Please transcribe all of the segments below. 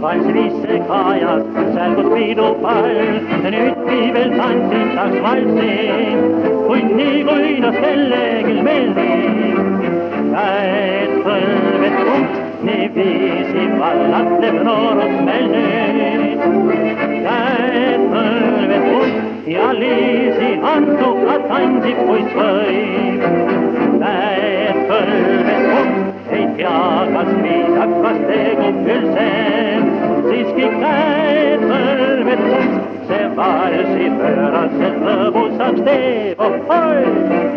pööras sälgus piidupall. nüüd viivel tantsitaks valssi, kuid nii kui tas kellelgi meeldib. käed põlved kumb, niiviisi vallatleb noorus meil nüüd. käed põlved kumb ja liisi antuka tantsib, kuis võib. käed põlved kumb, ei tea, kas viisakas tegub üldse, siiski käed põlved kumb, see valsi pööraselt lõbusaks teeb, ohoi.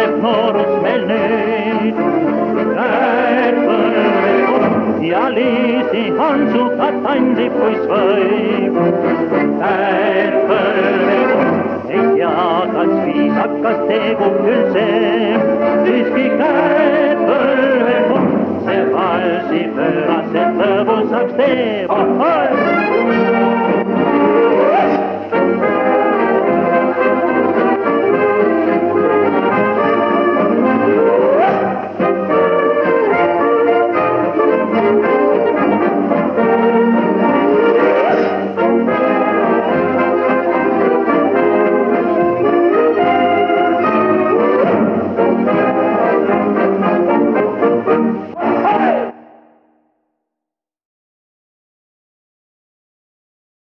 Vallatleb noorus meil nüüd. käed põlved ja liisi Hansuga tantsib, kuis võib. käed põlved ei tea, kas viisakas tegub üldse, siiski käed põlved see valsi pööraselt lõbusaks teeb.